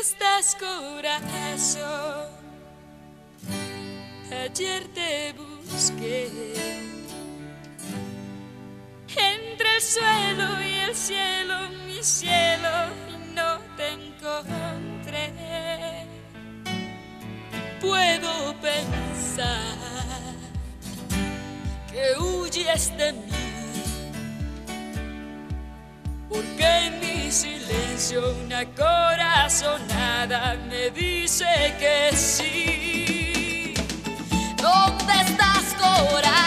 estás, corazón? Ayer te busqué entre el suelo y el cielo, mi cielo, y no te encontré. Puedo pensar que huyes de mí, silencio una corazonada me dice que sí. ¿Dónde estás, corazón?